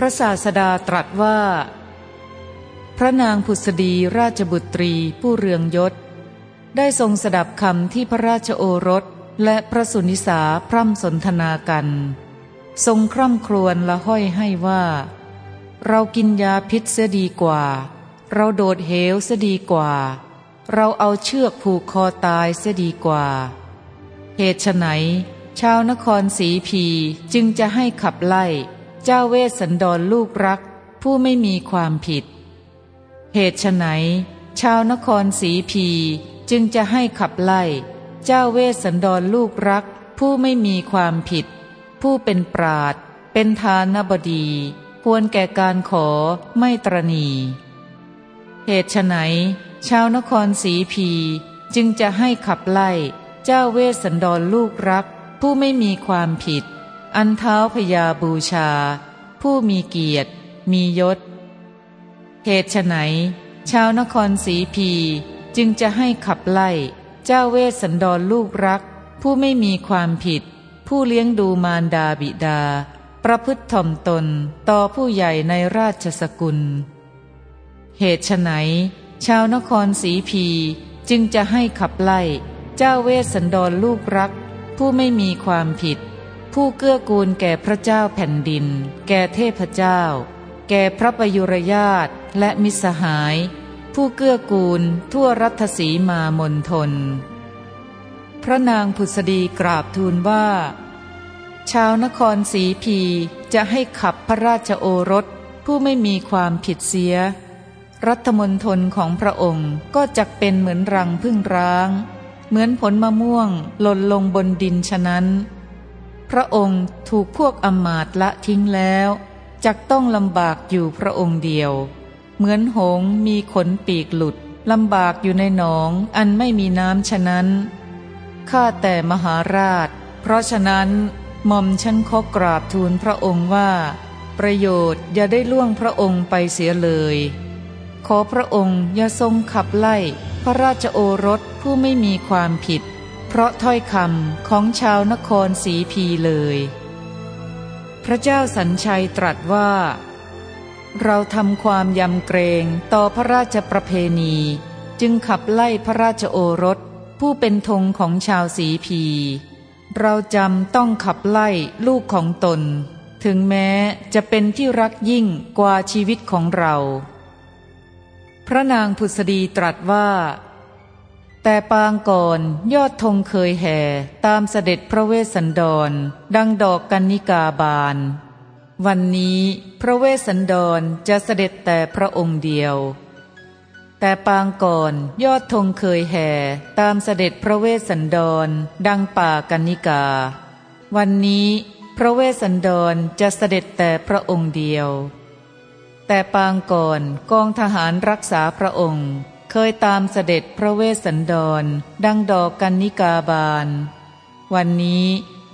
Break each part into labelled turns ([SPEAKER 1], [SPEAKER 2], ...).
[SPEAKER 1] พระศาสดาตรัสว่า พระนางผุษดีราชบุตรีผู้เรืองยศ ได้ทรงสดับคำที่พระราชโอรสและพระสุนิสาพร่ำสนทนากัน ทรงคร่ำครวญละห้อยให้ว่า เรากินยาพิษเสียดีกว่า เราโดดเหวเสียดีกว่า เราเอาเชือกผูกคอตายเสียดีกว่า เหตุไฉนชาวนครสีพีจึงจะให้ขับไล่ เจ้าเวสสันดรลูกรัก ผู้ไม่มีความผิด เหตุไฉนชาวนครสีพีจึงจะให้ขับไล่ เจ้าเวสสันดรลูกรัก ผู้ไม่มีความผิด ผู้เป็นปราชญ์เป็นทานบดี ควรแก่การขอไม่ตระหนี่เหตุไฉนชาวนครสีพีจึงจะให้ขับไล่ เจ้าเวสสันดรลูกรัก ผู้ไม่มีความผิด อันเท้าพยาบูชา ผู้มีเกียรติ มียศเหตุไนชาวนครสีพีจึงจะให้ขับไล่ เจ้าเวสสันดรลูกรัก ผู้ไม่มีความผิด ผู้เลี้ยงดูมารดาบิดา ประพฤติถ่อมตนต่อผู้ใหญ่ในราชสกุล เหตุไนชาวนครสีพีจึงจะให้ขับไล่ เจ้าเวสสันดรลูกรัก ผู้ไม่มีความผิด ผู้เกื้อกูลแก่พระเจ้าแผ่นดิน แก่เทพเจ้า แก่พระประยุรญาตและมิสหาย ผู้เกื้อกูลทั่วรัฐสีมามนทน พระนางผุษดีกราบทูลว่า ชาวนครสีพีจะให้ขับพระราชโอรสผู้ไม่มีความผิดเสีย รัฐมนทนของพระองค์ก็จะเป็นเหมือนรังพึ่งร้าง เหมือนผลมะม่วงหล่นลงบนดินฉะนั้น พระองค์ถูกพวกอมาตละทิ้งแล้วจักต้องลำบากอยู่พระองค์เดียว เหมือนหงมีขนปีกหลุดลำบากอยู่ในหนองอันไม่มีน้ำฉะนั้น ข้าแต่มหาราช เพราะฉะนั้นหม่อมฉันขอกราบทูลพระองค์ว่า ประโยชน์อย่าได้ล่วงพระองค์ไปเสียเลย ขอพระองค์อย่าทรงขับไล่ พระราชโอรสผู้ไม่มีความผิด เพราะถ้อยคำของชาวนครสีพีเลย พระเจ้าสัญชัยตรัสว่า เราทำความยำเกรงต่อพระราชประเพณี จึงขับไล่พระราชโอรสผู้เป็นธงของชาวสีพี เราจำต้องขับไล่ลูกของตน ถึงแม้จะเป็นที่รักยิ่งกว่าชีวิตของเรา พระนางผุษดีตรัสว่า แต่ปางก่อนยอดธงเคยแห่ตามเสด็จพระเวสสันดร ดังดอกกันนิกาบาน วันนี้พระเวสสันดรจะเสด็จแต่พระองค์เดียว แต่ปางก่อนยอดธงเคยแห่ตามเสด็จพระเวสสันดร ดังป่ากันนิกา วันนี้พระเวสสันดรจะเสด็จแต่พระองค์เดียว แต่ปางก่อนกองทหารรักษาพระองค์ เคยตามเสด็จพระเวสสันดร ดังดอกกันนิกาบาล วันนี้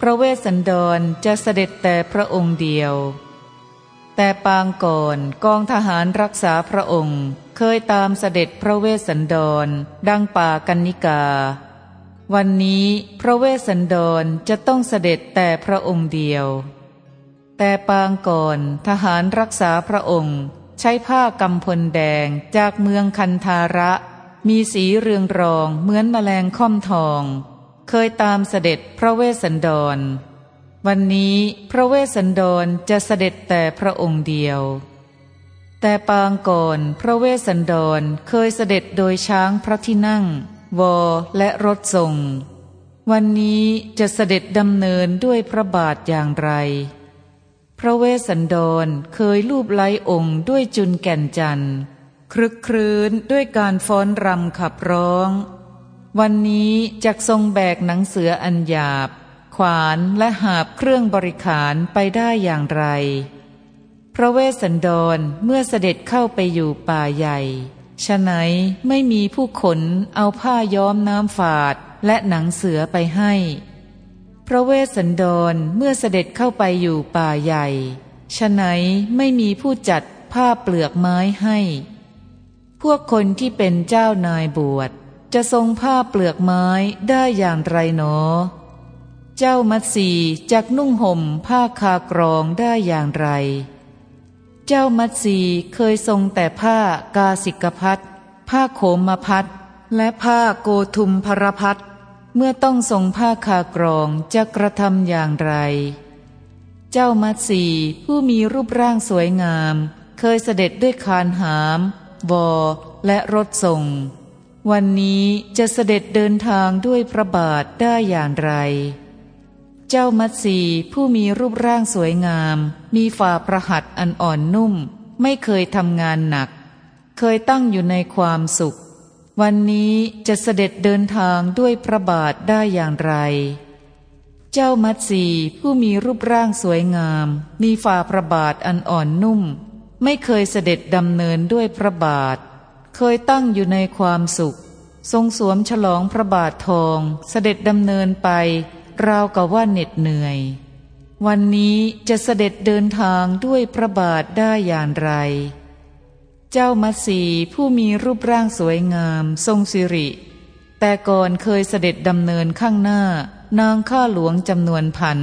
[SPEAKER 1] พระเวสสันดรจะเสด็จแต่พระองค์เดียว แต่ปางก่อนกองทหารรักษาพระองค์ เคยตามเสด็จพระเวสสันดร ดังป่ากันนิกา วันนี้พระเวสสันดรจะต้องเสด็จแต่พระองค์เดียว แต่ปางก่อนทหารรักษาพระองค์ ใช้ผ้ากำพลแดงจากเมืองคันธาระ มีสีเรืองรองเหมือนแมลงค่อมทอง เคยตามเสด็จพระเวสสันดร วันนี้พระเวสสันดรจะเสด็จแต่พระองค์เดียว แต่ปางก่อนพระเวสสันดรเคยเสด็จโดยช้างพระที่นั่ง วอและรถทรง วันนี้จะเสด็จดำเนินด้วยพระบาทอย่างไร พระเวสสันดรเคยรูปไล้องค์ด้วยจุนแก่นจันทร์ครึกครื้นด้วยการฟ้อนรำขับร้อง วันนี้จักทรงแบกหนังเสืออันหยาบ ขวานและหาบเครื่องบริขารไปได้อย่างไร พระเวสสันดรเมื่อเสด็จเข้าไปอยู่ป่าใหญ่ฉะไหนไม่มีผู้ขนเอาผ้าย้อมน้ำฝาดและหนังเสือไปให้ พระเวสสันดรเมื่อเสด็จเข้าไปอยู่ป่าใหญ่ฉะไหนไม่มีผู้จัดผ้าเปลือกไม้ให้ พวกคนที่เป็นเจ้านายบวชจะทรงผ้าเปลือกไม้ได้อย่างไรหนอ เจ้ามัตสีจักนุ่งห่มผ้าคากรองได้อย่างไร เจ้ามัตสีเคยทรงแต่ผ้ากาสิกพัดผ้าโขมพัดและผ้าโกทุมพรพัด เมื่อต้องทรงผ้าคากรองจะกระทำอย่างไร เจ้ามัตสีผู้มีรูปร่างสวยงาม เคยเสด็จด้วยคานหามวอและรถส่ง วันนี้จะเสด็จเดินทางด้วยพระบาทได้อย่างไร เจ้ามัตสีผู้มีรูปร่างสวยงาม มีฝ่าประหัตอันอ่อนนุ่ม ไม่เคยทำงานหนัก เคยตั้งอยู่ในความสุข วันนี้จะเสด็จเดินทางด้วยพระบาทได้อย่างไร เจ้ามัตสีผู้มีรูปร่างสวยงาม มีฝ่าพระบาทอันอ่อนนุ่ม ไม่เคยเสด็จดำเนินด้วยพระบาท เคยตั้งอยู่ในความสุข ทรงสวมฉลองพระบาททอง เสด็จดำเนินไป ราวกับว่าเหน็ดเหนื่อย วันนี้จะเสด็จเดินทางด้วยพระบาทได้อย่างไร เจ้ามัสีผู้มีรูปร่างสวยงาม ทรงสิริ แต่ก่อนเคยเสด็จดำเนินข้างหน้านางข้าหลวงจำนวนพัน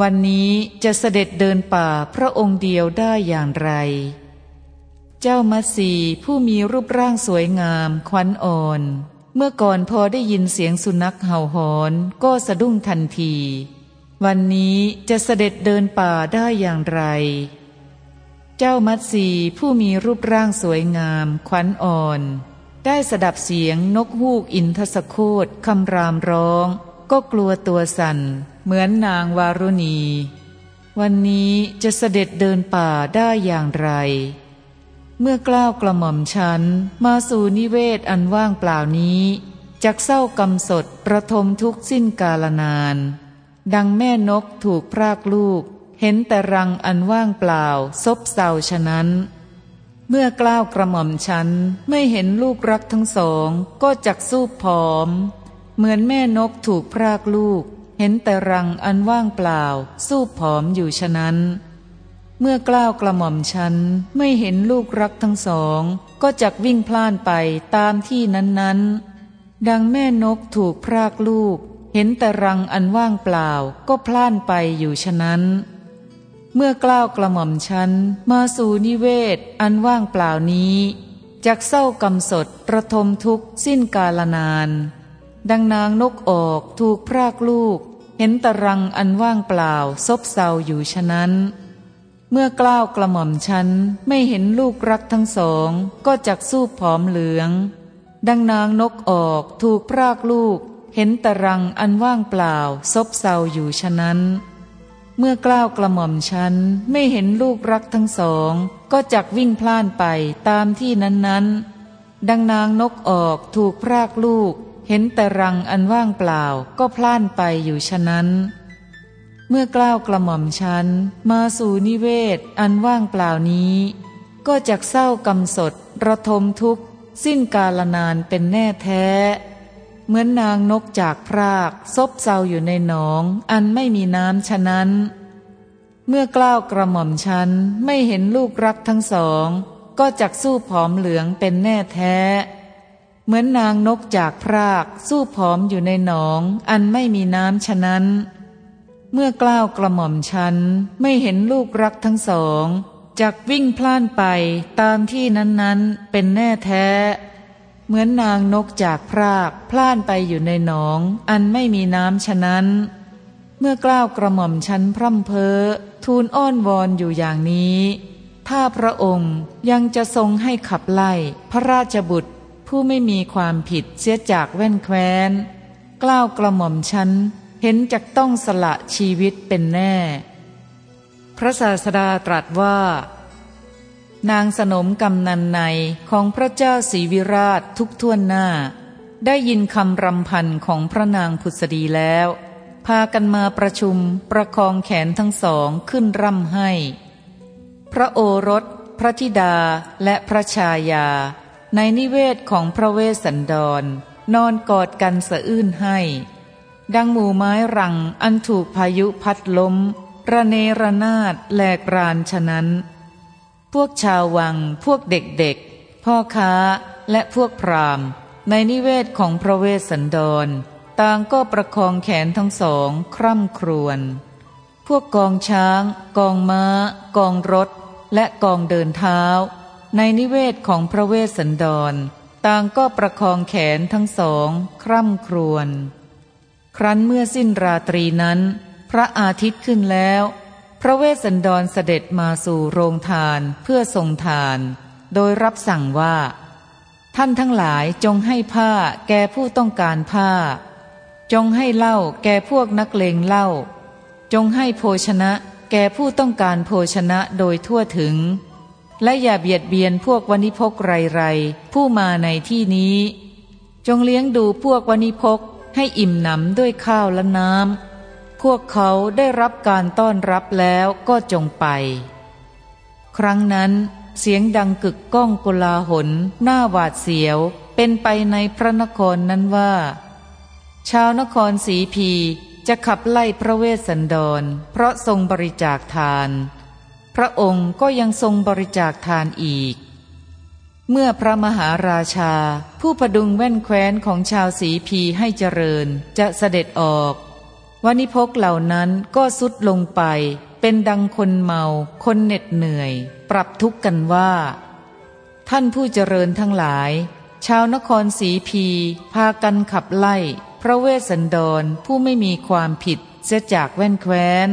[SPEAKER 1] วันนี้จะเสด็จเดินป่าพระองค์เดียวได้อย่างไร เจ้ามัสีผู้มีรูปร่างสวยงามควันอ่อน เมื่อก่อนพอได้ยินเสียงสุนัขเห่าหอนก็สะดุ้งทันที วันนี้จะเสด็จเดินป่าได้อย่างไร เจ้ามัตสีผู้มีรูปร่างสวยงาม ขวัญอ่อน ได้สดับเสียงนกฮูกอินทสโคตคำรามร้อง ก็กลัวตัวสั่น เหมือนนางวารุณี วันนี้จะเสด็จเดินป่าได้อย่างไร เมื่อกล้าวกระหม่อมฉัน มาสู่นิเวศอันว่างเปล่านี้จักเศร้ากำสดประทมทุกสิ้นกาลนาน ดังแม่นกถูกพรากลูก เห็นแต่รังอันว่างเปล่า ซบเซาฉะนั้น เมื่อกล้าวกระหม่อมฉันไม่เห็นลูกรักทั้งสอง ก็จักสู้ผอม เหมือนแม่นกถูกพรากลูก เห็นแต่รังอันว่างเปล่า สู้ผอมอยู่ฉะนั้น เมื่อกล้าวกระหม่อมฉันไม่เห็นลูกรักทั้งสอง ก็จักวิ่งพล่านไปตามที่นั้นๆ ดังแม่นกถูกพรากลูกเห็นแต่รังอันว่างเปล่าก็พล่านไปอยู่ฉะนั้น เมื่อกล้าวกระหม่อมฉันมาสู่นิเวศอันว่างเปล่านี้จากเศร้ากำสดประทมทุกสิ้นกาลนาน ดังนางนกออกถูกพรากลูก เห็นตรังอันว่างเปล่าซบเซาอยู่ฉะนั้น เมื่อกล้าวกระหม่อมฉันไม่เห็นลูกรักทั้งสองก็จักสู้ผอมเหลือง ดังนางนกออกถูกพรากลูก เห็นตรังอันว่างเปล่าซบเซาอยู่ฉะนั้น เมื่อกล้าวกระหม่อมฉันไม่เห็นลูกรักทั้งสอง ก็จักวิ่งพล่านไปตามที่นั้นๆ ดังนางนกออกถูกพรากลูก เห็นแต่รังอันว่างเปล่าก็พล่านไปอยู่ฉะนั้น เมื่อกล้าวกระหม่อมฉันมาสู่นิเวศอันว่างเปล่านี้ ก็จักเศร้ากำสดระทมทุกข์ สิ้นกาลนานเป็นแน่แท้ เหมือนนางนกจากพราก ซบเซาอยู่ในหนอง อันไม่มีน้ำฉะนั้น เมื่อกล้าวกระหม่อมฉันไม่เห็นลูกรักทั้งสอง ก็จักสู้ผอมเหลืองเป็นแน่แท้ เหมือนนางนกจากพราก สู้ผอมอยู่ในหนอง อันไม่มีน้ำฉะนั้น เมื่อกล้าวกระหม่อมฉันไม่เห็นลูกรักทั้งสองจักวิ่งพล่านไปตามที่นั้นๆ เป็นแน่แท้ เหมือนนางนกจากพรากพล่านไปอยู่ในหนอง อันไม่มีน้ำฉะนั้น เมื่อกล้าวกระหม่อมชั้นพร่ำเพ้อทูลอ้อนวอนอยู่อย่างนี้ ถ้าพระองค์ยังจะทรงให้ขับไล่พระราชบุตรผู้ไม่มีความผิดเสียจากแว่นแคว้น กล้าวกระหม่อมชั้นเห็นจะต้องสละชีวิตเป็นแน่ พระศาสดาตรัสว่า นางสนมกำนันในของพระเจ้าศรีวิราชทุกท่วนหน้า ได้ยินคำรำพันของพระนางผุษดีแล้ว พากันมาประชุมประคองแขนทั้งสองขึ้นร่ำให้ พระโอรส พระธิดาและพระชายา ในนิเวศของพระเวสสันดร นอนกอดกันสะอื้นให้ ดังหมู่ไม้รังอันถูกพายุพัดล้ม ระเนระนาดแหลกรานฉะนั้น พวกชาววัง พวกเด็กๆ พ่อค้าและพวกพรามในนิเวศของพระเวสสันดร ต่างก็ประคองแขนทั้งสองคร่ำครวญ พวกกองช้าง กองม้า กองรถ และกองเดินเท้า ในนิเวศของพระเวสสันดร ต่างก็ประคองแขนทั้งสองคร่ำครวญ ครั้นเมื่อสิ้นราตรีนั้น พระอาทิตย์ขึ้นแล้ว พระเวสสันดรเสด็จมาสู่โรงทานเพื่อทรงทาน โดยรับสั่งว่า ท่านทั้งหลายจงให้ผ้าแก่ผู้ต้องการผ้า จงให้เหล้าแก่พวกนักเลงเหล้าจงให้โภชนะแก่ผู้ต้องการโภชนะโดยทั่วถึง และอย่าเบียดเบียนพวกวณิพกไรไรผู้มาในที่นี้ จงเลี้ยงดูพวกวณิพกให้อิ่มหนำด้วยข้าวและน้ำ พวกเขาได้รับการต้อนรับแล้วก็จงไป ครั้งนั้นเสียงดังกึกก้องกุลาหนหน้าหวาดเสียว เป็นไปในพระนครนั้นว่า ชาวนครสีพีจะขับไล่พระเวสสันดร เพราะทรงบริจาคทาน พระองค์ก็ยังทรงบริจาคทานอีก เมื่อพระมหาราชา ผู้ประดุงแว่นแคว้นของชาวสีพีให้เจริญจะเสด็จออก วันิพกเหล่านั้นก็สุดลงไป เป็นดังคนเมา คนเหน็ดเหนื่อย ปรับทุกข์กันว่า ท่านผู้เจริญทั้งหลาย ชาวนครสีพี พากันขับไล่ พระเวสสันดรผู้ไม่มีความผิดเสียจากแว่นแคว้น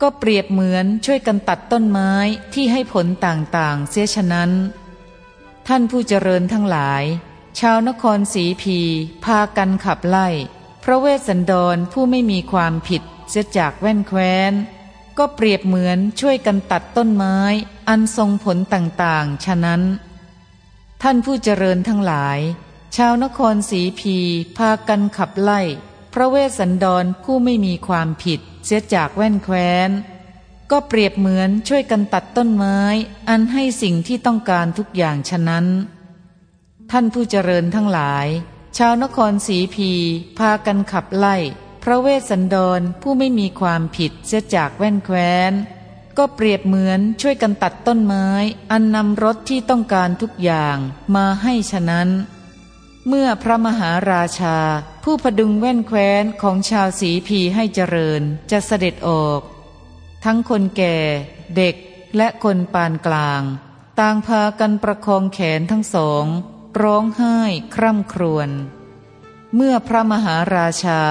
[SPEAKER 1] ก็เปรียบเหมือนช่วยกันตัดต้นไม้ที่ให้ผลต่างๆ เสียฉะนั้น ท่านผู้เจริญทั้งหลาย ชาวนครสีพี พากันขับไล่ พระเวสสันดรผู้ไม่มีความผิดเสียจากแว่นแคว้น ก็เปรียบเหมือนช่วยกันตัดต้นไม้ อันทรงผลต่างๆ ฉะนั้น ท่านผู้เจริญทั้งหลาย ชาวนครสีพีพากันขับไล่ พระเวสสันดรผู้ไม่มีความผิดเสียจากแว่นแคว้น ก็เปรียบเหมือนช่วยกันตัดต้นไม้ อันให้สิ่งที่ต้องการทุกอย่างฉะนั้น ท่านผู้เจริญทั้งหลาย ชาวนครสีพี พากันขับไล่ พระเวสสันดรผู้ไม่มีความผิดเสียจากแว่นแคว้น ก็เปรียบเหมือนช่วยกันตัดต้นไม้ อันนำรถที่ต้องการทุกอย่างมาให้ฉะนั้น เมื่อพระมหาราชา ผู้พดุงแว่นแคว้นของชาวสีพีให้เจริญจะเสด็จออก ทั้งคนแก่ เด็กและคนปานกลาง ต่างพากันประคองแขนทั้งสอง ร้องไห้คร่ำครวญเมื่อพระมหาราชา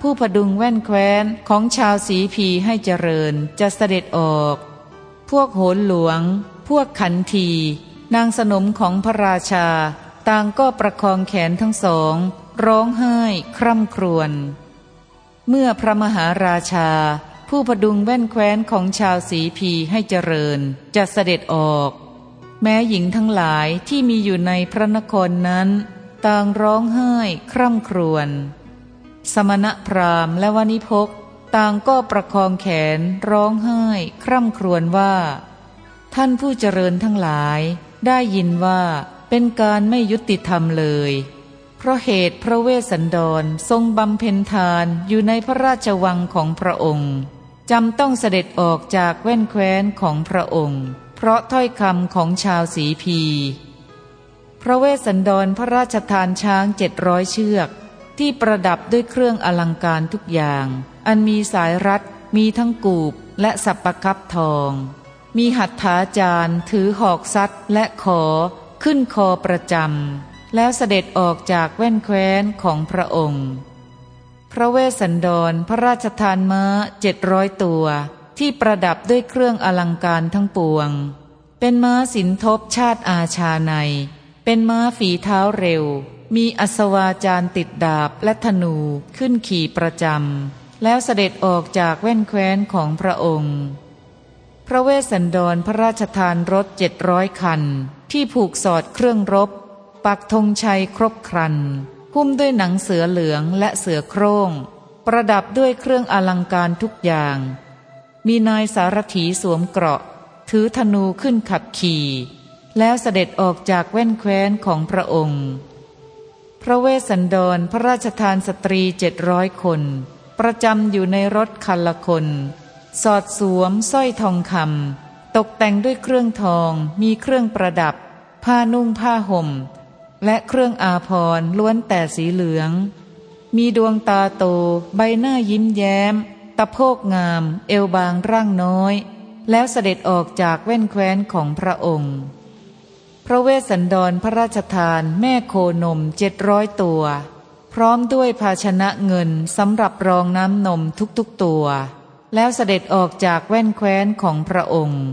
[SPEAKER 1] ผู้พดุงแว่นแคว้นของชาวสีพีให้เจริญจะเสด็จออก พวกโหนหลวง พวกขันที นางสนมของพระราชา ต่างก็ประคองแขนทั้งสอง ร้องไห้คร่ำครวญเมื่อพระมหาราชา ผู้พดุงแว่นแคว้นของชาวสีพีให้เจริญจะเสด็จออก แม้หญิงทั้งหลายที่มีอยู่ในพระนครนั้น ต่างร้องไห้คร่ำครวญสมณพราหมณ์และวณิพกต่างก็ประคองแขนร้องไห้คร่ำครวญว่า ท่านผู้เจริญทั้งหลาย ได้ยินว่าเป็นการไม่ยุติธรรมเลย เพราะเหตุพระเวสสันดรทรงบำเพ็ญทานอยู่ในพระราชวังของพระองค์จำต้องเสด็จออกจากแว่นแคว้นของพระองค์ เพราะถ้อยคำของชาวสีพี พระเวสสันดรพระราชทานช้างเจ็ดร้อยเชือก ที่ประดับด้วยเครื่องอลังการทุกอย่าง อันมีสายรัดมีทั้งกูบและสับประคับทอง มีหัตถาจารย์ถือหอกซัดและขอขึ้นคอประจำแล้วเสด็จออกจากแว่นแคว้นของพระองค์ พระเวสสันดรพระราชทานม้าเจ็ดร้อยตัว ที่ประดับด้วยเครื่องอลังการทั้งปวง เป็นม้าสินทบชาติอาชาใน เป็นม้าฝีเท้าเร็ว มีอัศวาจารติดดาบและธนูขึ้นขี่ประจำ แล้วเสด็จออกจากแว่นแคว้นของพระองค์ พระเวสสันดรพระราชทานรถเจ็ดร้อยคัน ที่ผูกสอดเครื่องรบ ปักธงชัยครบครัน หุ้มด้วยหนังเสือเหลืองและเสือโครง่ง ประดับด้วยเครื่องอลังการทุกอย่าง มีนายสารถีสวมเกราะ ถือธนูขึ้นขับขี่ แล้วเสด็จออกจากแว่นแคว้นของพระองค์ พระเวสสันดรพระราชทานสตรีเจ็ดร้อยคน ประจำอยู่ในรถคันละคน สอดสวมสร้อยทองคำตกแต่งด้วยเครื่องทองมีเครื่องประดับ ผ้านุ่งผ้าห่ม และเครื่องอาภรณ์ล้วนแต่สีเหลือง มีดวงตาโตใบหน้ายิ้มแย้ม ตะโพกงาม เอวบางร่างน้อย แล้วเสด็จออกจากแว่นแคว้นของพระองค์ พระเวสสันดรพระราชทานแม่โคนมเจ็ดร้อยตัว พร้อมด้วยภาชนะเงินสำหรับรองน้ำนมทุกๆตัว แล้วเสด็จออกจากแว่นแคว้นของพระองค์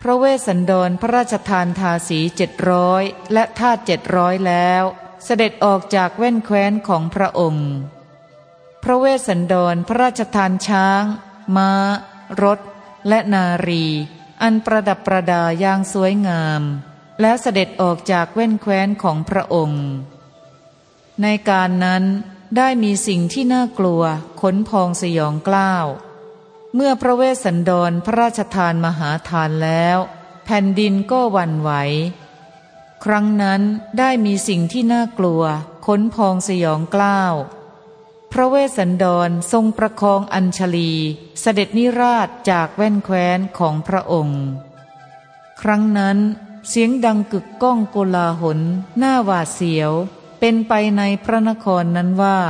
[SPEAKER 1] พระเวสสันดรพระราชทานทาสีเจ็ดร้อยและทาสเจ็ดร้อยแล้ว เสด็จออกจากแว่นแคว้นของพระองค์ พระเวสสันดรพระราชทานช้าง ม้า รถ และนารี อันประดับประดาอย่างสวยงาม แล้วเสด็จออกจากแว่นแคว้นของพระองค์ ในการนั้นได้มีสิ่งที่น่ากลัวขนพองสยองกล้าว เมื่อพระเวสสันดรพระราชทานมหาทานแล้ว แผ่นดินก็วันไหว ครั้งนั้นได้มีสิ่งที่น่ากลัวขนพองสยองกล้าว ระเวสสันดรทรงประคองอัญชลี เสด็จนิราชจากแว่นแคว้นของพระองค์ ครั้งนั้นเสียงดังกึกก้องโกลาหลหน้าหวาดเสียว เป็นไปในพระนครนั้นว่า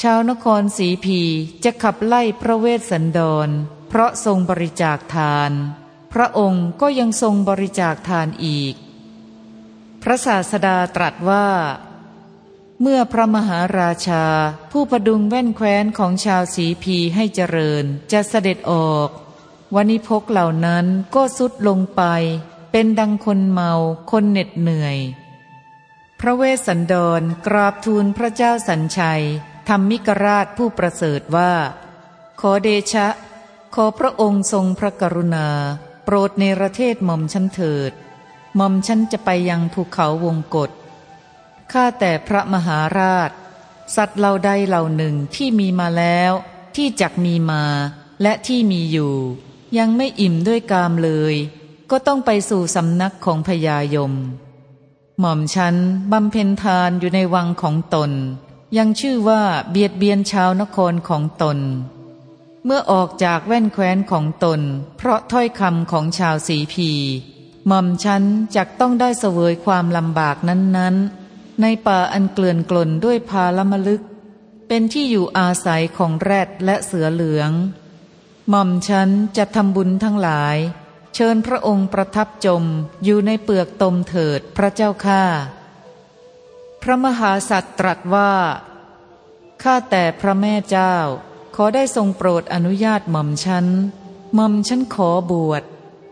[SPEAKER 1] ชาวนครสีพีจะขับไล่พระเวสสันดร เพราะทรงบริจาคทาน พระองค์ก็ยังทรงบริจาคทานอีก พระศาสดาตรัสว่า เมื่อพระมหาราชา ผู้ประดุงแว่นแคว้นของชาวสีพีให้เจริญ จะเสด็จออกวันิพกเหล่านั้นก็สุดลงไป เป็นดังคนเมาคนเหน็ดเหนื่อย พระเวสสันดรกราบทูลพระเจ้าสัญชัยธรรมิกราชผู้ประเสริฐว่า ขอเดชะ ขอพระองค์ทรงพระกรุณา โปรดในประเทศหม่อมชั้นเถิดหม่อมชั้นจะไปยังภูเขาวงกฏ ข้าแต่พระมหาราช สัตว์เหล่าใดเหล่าหนึ่งที่มีมาแล้ว ที่จักมีมาและที่มีอยู่ ยังไม่อิ่มด้วยกามเลย ก็ต้องไปสู่สำนักของพญายม หม่อมฉันบำเพ็ญทานอยู่ในวังของตน ยังชื่อว่าเบียดเบียนชาวนครของตน เมื่อออกจากแว่นแคว้นของตน เพราะถ้อยคำของชาวสีพีหม่อมฉันจักต้องได้เสวยความลำบากนั้นๆ ในป่าอันเกลื่อนกลนด้วยพาลมลึก เป็นที่อยู่อาศัยของแรดและเสือเหลือง หม่อมฉันจะทำบุญทั้งหลาย เชิญพระองค์ประทับจมอยู่ในเปลือกตมเถิดพระเจ้าข้าพระมหาสัตว์ตรัสว่าข้าแต่พระแม่เจ้า ขอได้ทรงโปรดอนุญาตหม่อมฉันหม่อมฉันขอบวช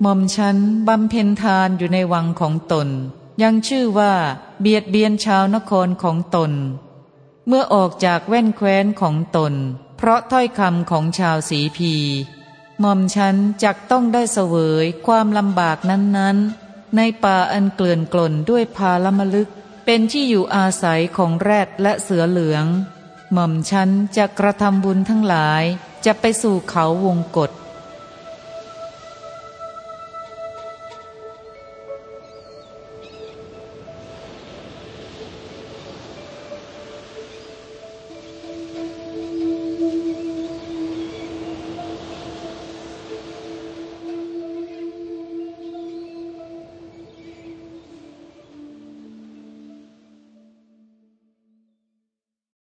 [SPEAKER 1] หม่อมฉันบำเพ็ญทานอยู่ในวังของตน ยังชื่อว่า เบียดเบียนชาวนครของตน เมื่อออกจากแว่นแคว้นของตน เพราะถ้อยคำของชาวสีพีหม่อมฉันจักต้องได้เสวยความลำบากนั้นๆ ในป่าอันเกลื่อนกล่นด้วยพาลมลึก เป็นที่อยู่อาศัยของแรดและเสือเหลือง หม่อมฉันจะกระทำบุญทั้งหลายจะไปสู่เขาวงกฏ